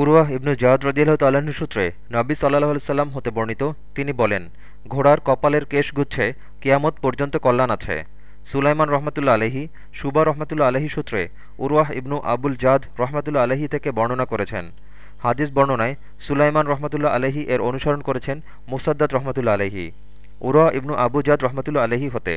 উরওয়াহ ইবনু জাহাদ রদিয়াল্লাহ তাল্লাহ্ন সূত্রে নবী সাল্লাহ সাল্লাম হতে বর্ণিত, তিনি বলেন, ঘোড়ার কপালের কেশ গুচ্ছে, কিয়ামত পর্যন্ত কল্যাণ আছে। সুলাইমান রহমতুল্লা আলহী সুবা রহমতুল্লা আলহী সূত্রে উরওয়াহ ইবনু আবুল জাদ রহমতুল্লা আলহী থেকে বর্ণনা করেছেন। হাদিস বর্ণনায় সুলাইমান রহমতুল্লা আলহী এর অনুসরণ করেছেন মুসাদ্দাত রহমতুল্লা আলহী উরওয়া ইবনু আবু জাদ রহমতুল্লা আলহী হতে।